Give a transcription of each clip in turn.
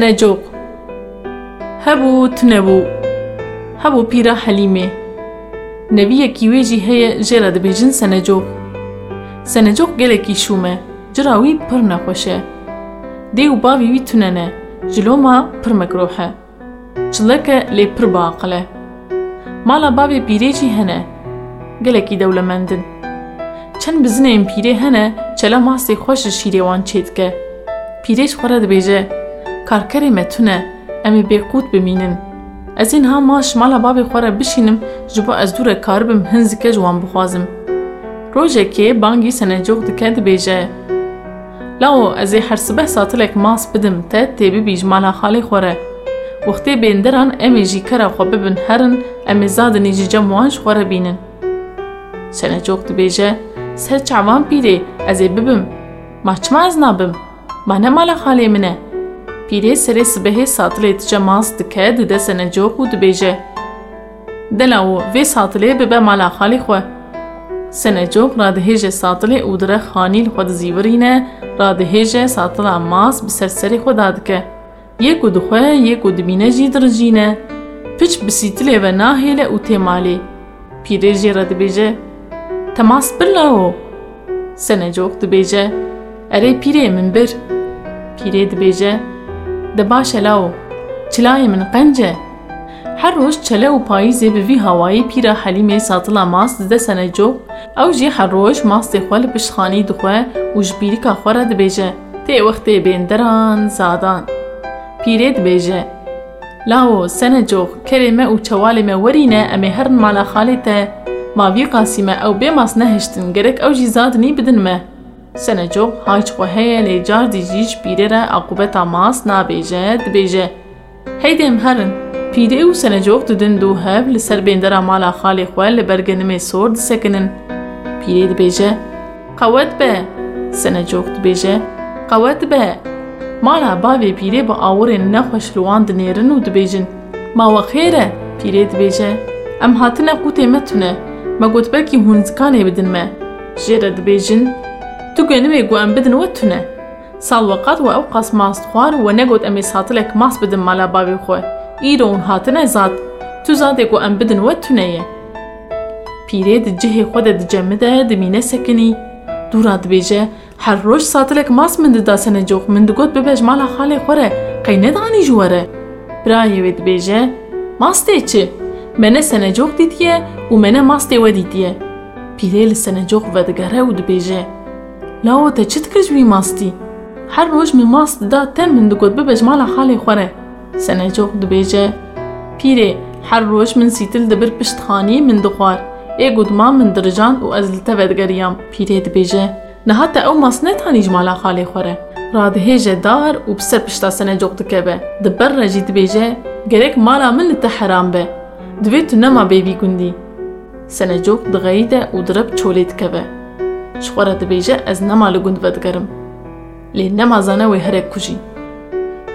سنجوق هبو تنبو. هبو بيرا حليمه نبيەکی وێژی هەیە ژێرە دەبێژن سەنەجۆق سەنەجۆق گەلێکی شومە جراوی پڕ نەخۆشە دێ و باوی وی تونەنە جلۆما پڕ مەکرۆحە چڵەکە لێ پڕ باقلە ماڵا بابێ پیرێکی هەنە گەلێکی دەولەمەندن چەند بزنێن پیرێ هەنە چەلە ماسی خۆشە شیرێوان چێتکە پیرێش خۆرە دەبێژە maş mala bavê xwe re bişînim ji bo ez dûre karibim hin zike ji wan bixwazim. Rojekê bangî senecox dike dibêje. Lao ez ê her sibeh satilek mas bidim te tê bibî ji mala xalê xwe re. Wextê bênderan em ê jî kera xwe bibin herin em ê zadinî ji cem wan ji xwe re bînin. Senecox dibêje ser çavan pîrê ez ê bibim. Ma çima ez nabim? Ma ne mala xalê min e? Pîrê serê sibehê satilê dice mas dike dide senecox û dibêje Delawo vê satilê bibe mala xalî xwe Senecox radihêje satilê û dire xanîl xwe dizîvirîne radihêje satila mas bi ser serê xwe da dike Yê ku dixwe yê ku dibîne jî dirijîne Piç bi sîtilê ve nahêle û tê malê Pîrê jê re dibêje Temas bir lawo Senecox dibêje Erê pîrê min bir Pîrê dibêje دەباشە لاو. چلایە من قەنجە هەر ڕۆژ چەلە و پاییزێ بڤی هەوایی پیرە حەلیمێ ساتڵا ماس ددە سەنەجۆ ئەو ژێ هەر ڕۆژ ماستێ خۆ لە پشتخانی دخوێ و ژبیریکا خۆرە دەبێژە تێ وەختێ بێندەران زادان. پیرێ دبێژە لاوە سەنەجۆخ کەرێمە و چەوالێمە وەرینە ئەمێ هەرن مالا خاڵێتە ماوی قاسیمە ئەو بێ ماس نەهشتن گەرەک ئەو ژی زادنی بدنمە سنجو هاي خوهي لجار ديجيش بيرر عقوبت ماس نابيجه دبيجه هاي دي مهرن پیده و سنجوف دودن دو هب لسر بندر مالا خالی خوال لبرگنم سور دسکنن پیره دو بیجه قوت به سنجوف دو بیجه قوت به مالا باوی پیره با آور نخوش روان دنیرن و دو بیجن ما و خیره پیره دو بیجه ام حتنه قوت امتونه ما گوت برکی هونزکانه بدن ما جیره دو Pîrê dibêje Em hatine qûtê me tune me gotbekî hûn zikanê bidin me Jê re dibêjin تو گەنوێ گو ئەم بدن وەتونە ساڵوەقات و ئەو قاس ماست خوار و نەگوت ئەمێ ساتلێک ماس بدن مالا باوێ خۆی ئیرۆن هاتنە زاد. تو زادێک و ئەم بدن وەتونەیە پیرێ دجهێ خۆدە دجەمدە دمینە سەکنی دوورا دبێژە هەر ڕۆژ ساتلێک ماس من ددا سەنە جۆخ من دگوت ببێژ مالا خاڵێ خۆرە قەی نەدانی ژوەرە برایەوێ دبێژە ماستێ چ منە سەنە جۆخ دیتیە و منە ماستێ وە دیتیە پیرێ لە سەنە جۆخ vediگەرە و dibêje لاوە te çi dikir mastî her roj min mas dida te min digot bibe ji mala xalê xwe re Senecox dibêje Pîrê her roj min sîtil dibir piştxanî min dixwar ê gudman min dirijand û ez li te vedigeriyam Pîrê dibêje Niha te ew mas netanî ji mala xalê xwe re radihêje dar û bi ser pişta senecox dikeve di ber re jî dibêje gerek mala min li te heram be divê tu nema bêvî gundî Senecox diğeyîde li gund vedigerim lê nemazane wê herek kujî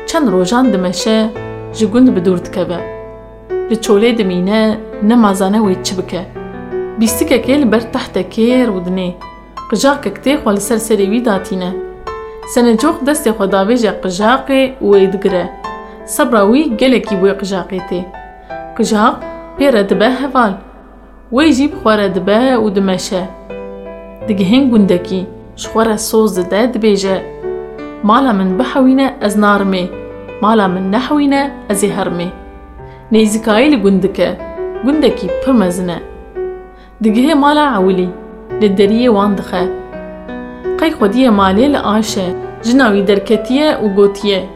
çend rojan dimeşe ji gund bi dûr dikeve li çolê dimîne nemazane wê çi bike bîstikekê li ber tehte kêr û dinê qijaqek tê xwe li ser serê wî datîne senecox destê xwe davêje qijaqê û wê digire sebra wî gelekî wê qijaqê tê qijaq pê re dibe heval wê jî bi xwe re dibe û dimeşe دگهین گوندکی شخوره سوز ده دبیجه مالا من بحوینه از نارمه مالا من نحوینه از هرمه نيزكاي لگوندكه گوندكي بمزنه دگه مالا عولي للدريه واندخه. قي خوديه مالي لآشه جناوي دركتيه وگوتيه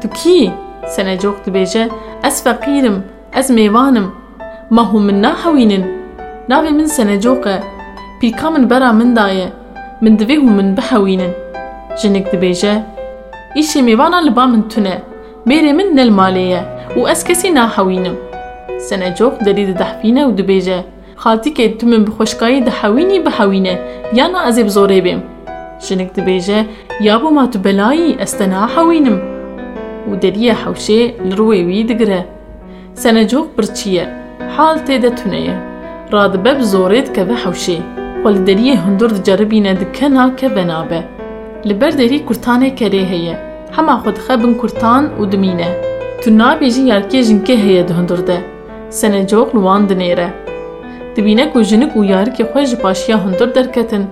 تو كي سنه جوق دبيجه از فقيرم از ميوانم ما هم من ناحوينن ناوي من سنه جوقه پیرکا من برا من دایه من دوی و من بحوینن جنک دبیجه ایشی میوانا لبا من تونه میره من نل مالیه و از کسی ناحوینم سنه جوخ دلید دحفینه و دبیجه خالتی که تو من بخوشکایی دحوینی بحوینه یانا از بزوره بیم جنک دبیجه یا بو ما تو بلایی استنا حوینم و دلیه حوشه لروی وی دگره سنه جوخ برچیه حال تیده تونه رادبه بزورید که به حوشه والدەریە هەندور دجەربینە دکەنا کە بەنابە لەبەر دەری کورتانێک کەرێ هەیە hema xwe dixe bin kurtan û dimîne. Tu nabêjî yarkê jinkê heye di hundir de. Senecok li wan dinêre. Dibîne ku jinik û yarikê xwe ji paşiya hundir derketin,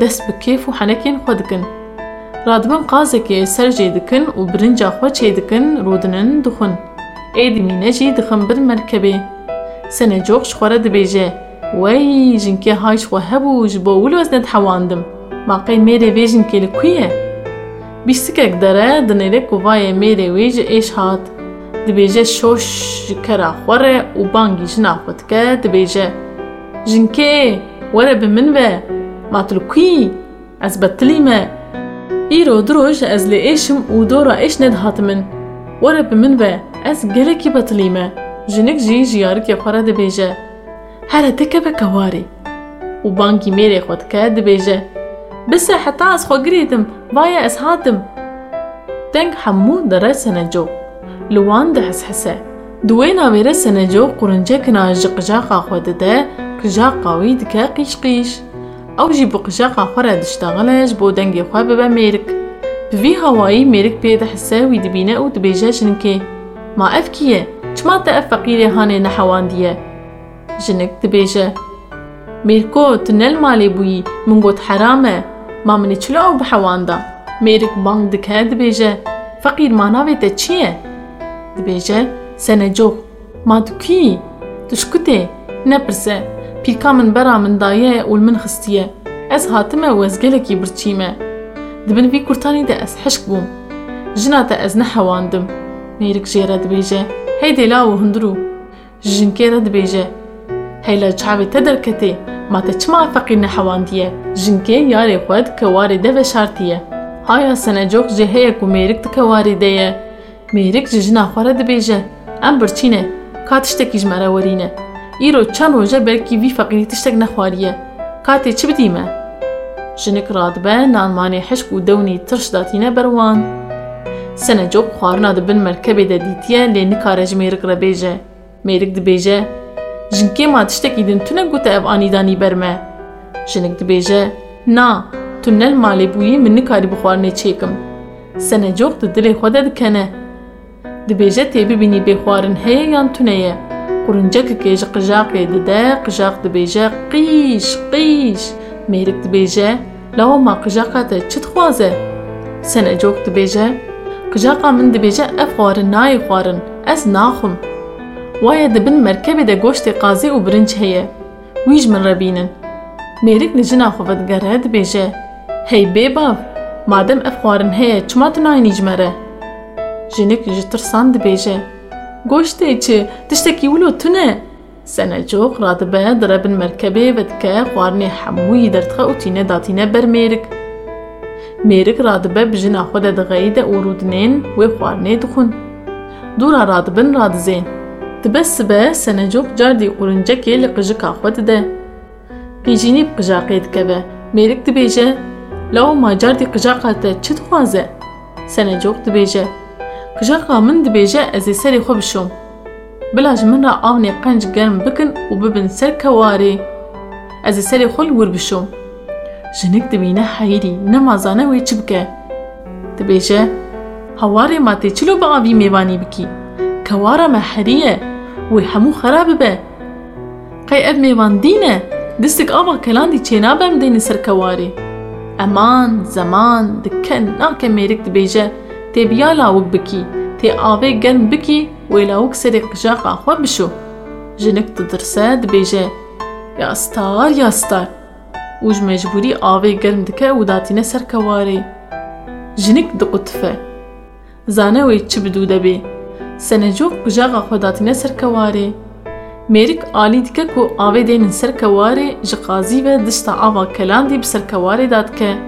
dest bi kêf û henekên xwe dikin. Radibin qazekê ser jê dikin û birinca xwe çê dikin rûdinin dixwin. Ê dimîne jî dixin bir merkebê. Senecok ji xwe re dibêje, وی جنکی هایش و هبو جبا ولو از ند حواندم ما قی میره وی جنکی لکویه بیستک اک داره دنیره کوایه میره وی ایش هات. دبیجه شوش کرا خوره و بانگی جنا خود که دبیجه جنکی وره بمن و ما تلکوی از بطلی ای رو دروش از لی ایشم و دورا ایش ند هاتمن وره بمن و از گلکی بطلی ما جنک جی جیارک یا خوره دبیجه Dikeve kewarê û bangî mêrê xwe dike dibêje Bise heta ez xwe girêdim vaye ez hatim Deng hemû dere senecok li wan diheshese Di wê navêre senecok qurincekina ji qijaqa xwe dide qijaqa wî dike qîş qîş ew jî bi qijaqa xwe re diştexile ji bo dengê xwe bibe mêrik Bi vî hewayî mêrik pê dihise wî dibîne û dibêje jinikê Ma ev جنك تبيجة. ميركوت تنل مالي بوي منقوت حرامة. ما منتشلو بحواندا. ميرك بانك دكه تبيجه فقير ما ناوي تتشيه تبيجه سنة جو. ما دكي تشكتي نبرسة. بيركا من برا من داية والمن خستية از هاتمه و از گلکی برچیمه. دبن بی کرتانی ده از حشک بوم. از نحواندم. میرک جیره دبیجه هی دیلا و هندرو. جنکه را هيلا جعبي تدركتي. ما تجمع فقين حوان ديه جنكي ياري خود كواري ده بشارتيه هايا سنة جوخ جهية كو ميريك ده كواري دية. ميريك جنا خورد بيجة. ام برچينه كاتشتك جمارا ورينة. ایرو چند وجه بلکی وی فقیری تشتگ نخواریه کاتی چی بدیمه؟ جنک راد به نانمانی حشق و دونی ترش داتینه بروان سنجوب خوارنا ده بن مرکبه ده دیتیه لینی کارج میرک را بیجه میرک ده بیجه dîtiye lê nikare ji mêrik re bêje mêrik dibêje jinkê ma tiştekî din tune gote ev anîdanî ber me jinik dibêje na tu nel malê bûyî min nikarî bi xwarinê çêkim senecok di dilê xwe de dikene dibêje tê bibînî bêxwarin heye yan tune ye qurincekekê ji qijaqê dide qijaq dibêje qîş qîş mêrik dibêje lawa ma qijaqa te çi dixwaze senecok dibêje qijaqa min dibêje ev xwarin nayê xwarin ez naxwim وای دبن مرکب د گوشت قازی أو برنج هيا. ویج من ربینن میرک نجنا خو بد گرد بیجه هی بی باب مادم افخارن هيا. چما تو نای نیج مره جنک جتر ساند بیجه گوشت چه دشتکی ولو تونه سنة جوخ راد به دربن مرکبه و دکه خوارنی حموی درتخه أو تینه داتینه بر میرک میرک رادبه بجنا خود دغایی ده أو رودنین و خوارنه دخون. دورا رادبن رادزین cardî qijaqa te çi dixwaze senecok dibêje Qijaqa min dibêje ez ê serê xwe bişom. Bila ji min re avnê qenc germ bikin û bibin ser kewarê. Ez ê serê xwe li wir bişom. Jinik dibîne heyrî nemazane wê çi bike. Dibêje, hewarê ma tê çilo bi avî mêvanî bikî. Kewara me heriye wê hemû xera bibe. Qey ev mêvan dîne, distik ava kelandî çênabe em deynê ser kewarê. Eman, zeman, dike nake mêrik dibêje, تێ بیا لاوک بکی تێ ئاوێ گەرم بکی وێ لاوک سەرێ قژاقا خۆ بشو. ژنک ددرسە دبێژێ یاستار یاستار وژ مەجبوری ئاوێ گەرم دکە و داتینە سەر کەوارێ ژنک دقوتفە. زانەوەی چ بدوو دەبێ. سنجوب سنجوك جاغا خداتنا سركواري. ميرك آلي دكا كو آوه دينن سركواري جقازي با دشتا آوا كلان دي بسركواري دادك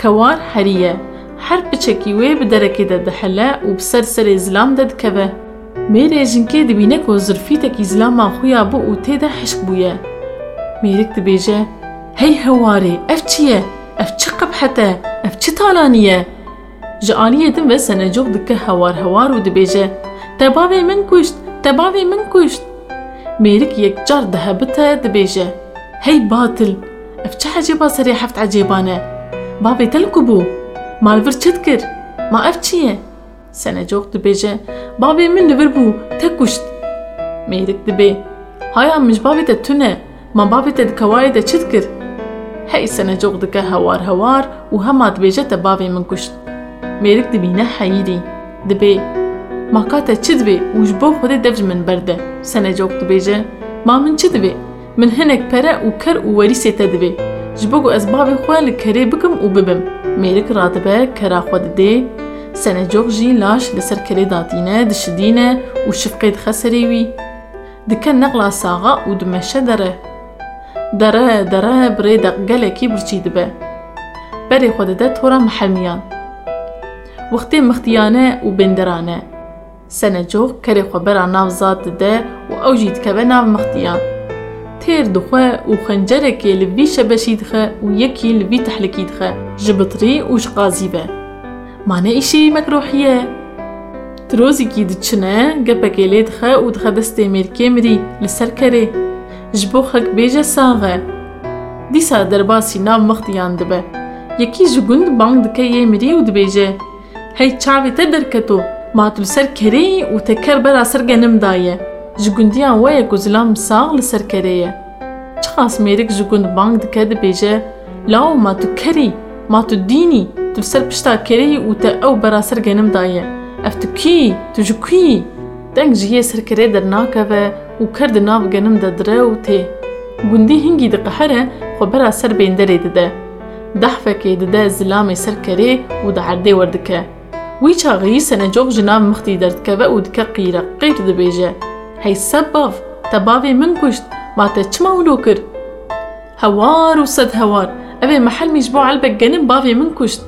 كوار حرية. حر بچكي وي بدركي دا دحلا و بسر سر إزلام دادك با ميري جنكي دبينك و زرفيتك ازلام آخويا بو أو تيدا حشق بويا. ميرك دبيجا هاي هواري اف چيا اف چي قبحتا اف چي تالانيا جعاليه دم بس أنا جوق دكا هوار هوار و دبيجا Mêrik yekcar dihebite dibêje, Hey batil, ev çi hecêba serê heft ecêban e? Bavê te li ku bû? Malvir çi dikir? ما ev çi ye? Senecok dibêje, bavê min li vir bû, te kuşt. Mêrik dibe, haya mij bavê te tune, ma bavê te di kewayê de çi dikir? Hey senecok dike hewar hewar û ji min berde. Senecok dibêje, ma min çi dibê? Min hinek pere û ker û werîsê te divê. Ji bo ku ez bavê xwe li kerê bikim û bibim. Mêrik radibe kera xwe didê, Senecok jî laş li ser kerê datîne, dişidîne û şifqê dixe serê wî. Dike neqla saxa û dimeşe dere. Dere dere birê de gelekî birçî dibe. Berê xwe dide tora mihelmiyan. Wextê mixtiyane û bênderane. سنجو کری خو برا ناو زاد ده و أو جید که به ناو مختیان تیر دخوه و خنجرة که لبی شبشید خه و یکی لبی تحلکید خه جبطری و شقازی به مانه ایشی مکروحیه تروزی کی دچنه گپه که لید خه و دخه دسته مرکی مری لسر کره جبو خک بیجه سانغه دیسا درباسی ناو مختیان ده به یکی جگوند بانگ دکه یه مری و دبیجه هی چاوی تر درکتو te ker bera ser genim daye. Ji gundiyan we ye ku zilam sağ li ser kerê ye. Çi xas mêrik ji gund bang dike dibêje, Lao ma tu kerî, ma tu dînî, tu li ser pişta kereyî û te ew bera ser genim daye. Ev tu kî, tu ji kî? Deng ji yê serkerê dernakeve û ker di nav genim de dire û tê. Gundî hingî diqehere xwe bera ser bênderê dide. Dehfekê dide zilamê serkerê û di erdê werdike. وی چاقی سن جوف جناب مختی درد که و اد که قیره قیر ده بیجه هی سب باف تا باوی من کشت ما تا چما اولو کر هوار و صد هوار أو محل میجبو علبه گنم باوی من کشت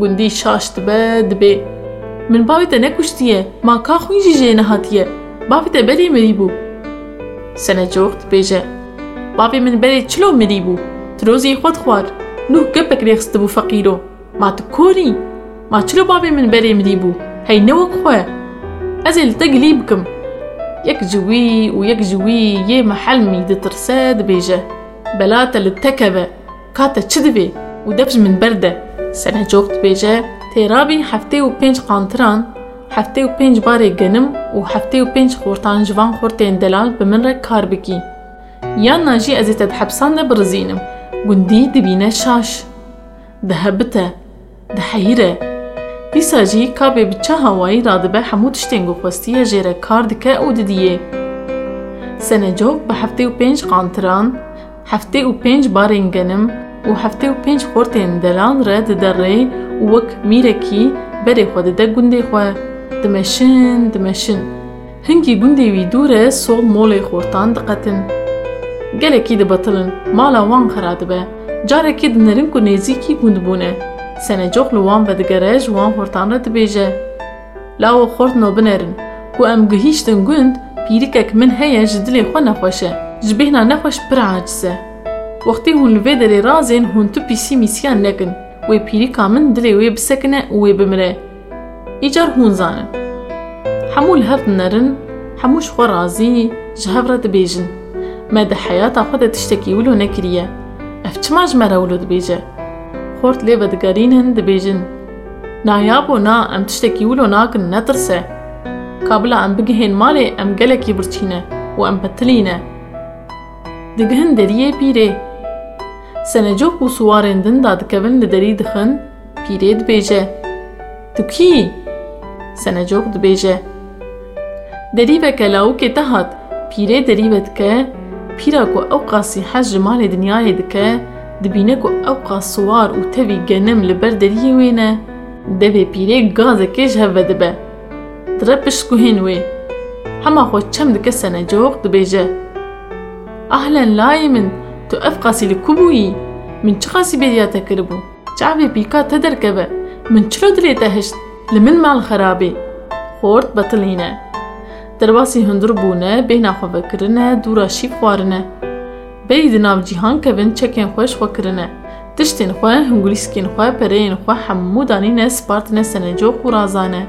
گندی شاشت به دبه من باوی تا نکشتیه ما که خوی جی جی نهاتیه باوی تا بری مری بو سن جوف بیجه باوی من بری چلو مری بو تروزی خود خوار. نو گپک ریخست بو فقیرو ما تو کوری ما چلو بابي من بري مريبو هاي نو خو ازل تقليبكم يك جوي ويك جوي يا محل مي دترساد بيجا. بلاتا للتكبة كاتا تشدبي ودبش من بردة. سنة جوقت بيجا. تيرابي حفتي و بينج قانتران. حفتي و بينج باري قنم. و حفتي و بينج خورتان جوان خورتين دلال بمن رك كاربكي. يا ناجي ازي تدحبسان برزينم قندي دبينا شاش. دهبتا دحيرة. Dihebite, diheyîre. Dîsa jî kabê bi çaha wayî radibe hemû tiştên ku xwestiye jê re kar dike û didiye. Senecok bi heftê û pênc qantiran, heftê û pênc barên genim û heftê û pênc xortên delan re didere û wek mîrekî berê xwe dide gundê xwe. Dimeşin, dimeşin. Hingî gundê wî dûr e sol molê xortan diqetin. Gelekî dibetilin, mala wan xera dibe. Carekî dinerin ku nêzîkî gund bûne. سنة جوخ لو وان بد گراج وان فورتان رت بيجه لا و خورت نو بنرن. و ام گهيشتن گوند پيريكك من هيا جدلي خو نخوشه. جبهنا نخوش پر عجزه وقتی هون لفيدر رازين هون تو پيسي ميسيان نگن و پيريكا من دلي و بسكنه و بمره. ايجار هون زانه حمو الهرد نرن حموش خو رازي جهب رت بيجن مدى حياتا خودت تشتكي ولو نكريه افتماج مرولو دبيجه خورت لی بدگارین هند بیجن. نه یا بو نه ام تشتکی ولو ناکن نترسه. قبل ام بگهین ماله ام گلکی برچینه و ام بتلینه. دگهن دریه پیره. سنجو بو سوارندن داد کبن لدری دخن پیره دبیجه. تو کی؟ سنجو دبیجه. دری به کلاو که تهات پیره دری بدکه پیره کو أو قاسی حج مال دنیای دکه Senecok dibêje. Derîveke lawikê te hat, pîrê derîve dike, pîra ku ew qasî hez ji malê dinyayê dike, dibîne ku ew qas siwar û tevî genim li ber deriyê wê ne, devê pîrê gazekê ji hev vedibe. Dire piştguhên wê. Hema xwe çem dike senecok dibêje. Ahlen layê min, tu ev qasî li ku bûyî? Min çi qasî bêriya te kiribû? Çekên xwe ji xwe kirine. Tiştên xwe, hingulîskên xwe, pereyên xwe hemû danîne spartine senecok û razan e.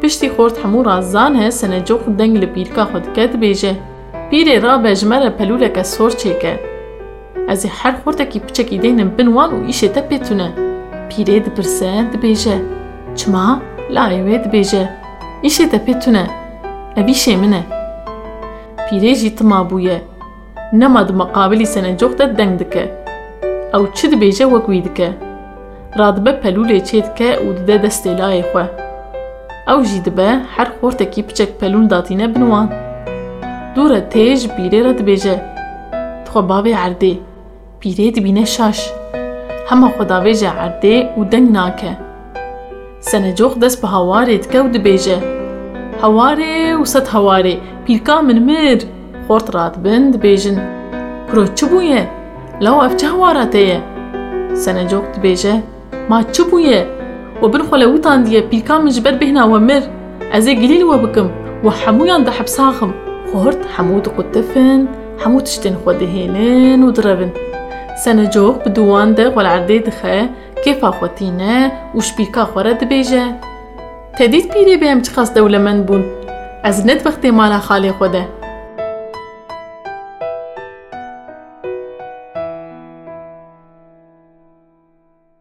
Piştî xort hemû razan e senecok deng li pîrka xwe dike dibêje. Pîrê rabe ji me re pelûleke sor çêke. Ez ê her xortekî piçekî deynim bin wan û îşê te pêtune. Pîrê dipirse dibêje. چما لایەوێ دبێژە ئیشێتە پێتونە ئەبی شێ منە پیرێژی تما بووە نەما مەقابلی سەنەجۆختە دەنگ دکە ئەو چ دبێژە وەکوی دکە ڕادبە پەلوولێ چێ دکە و ددە دەستێ لایە خوێ ئەو ژی دبە هەر خۆرتێکی پچێک پەلوون داتینە بنوان. دوورە تێژ بیرێرە دبێژە تخۆ باوێ عردێ. پیرێ دبینە شاش. هەمە خۆداوێژە عردێ و دەنگ ناکە. سەنەجۆخ دەست بە هەوارێ دکە و دبێژە. هەوارێ و سەد هەوارێ. پیرکا من مر. پورت رات بین دبیجن کرو چو بویه؟ لو اف چه وارته یه؟ سنه جوک دبیجه ما چو بویه؟ و بین خوله وطان دیه پیلکان مجبر بهنا و مر از گلیل و بکم و حمویان ده حبساخم خورت حمو دو قطفن حمو تشتن خود هیلن و دربن سنه جوک بدوان ده غل عرده دخه کفا خوتینه و شپیلکا خوره دبیجه تدید پیری بهم چه دولمن بون از ند وقتی مالا خالی خوده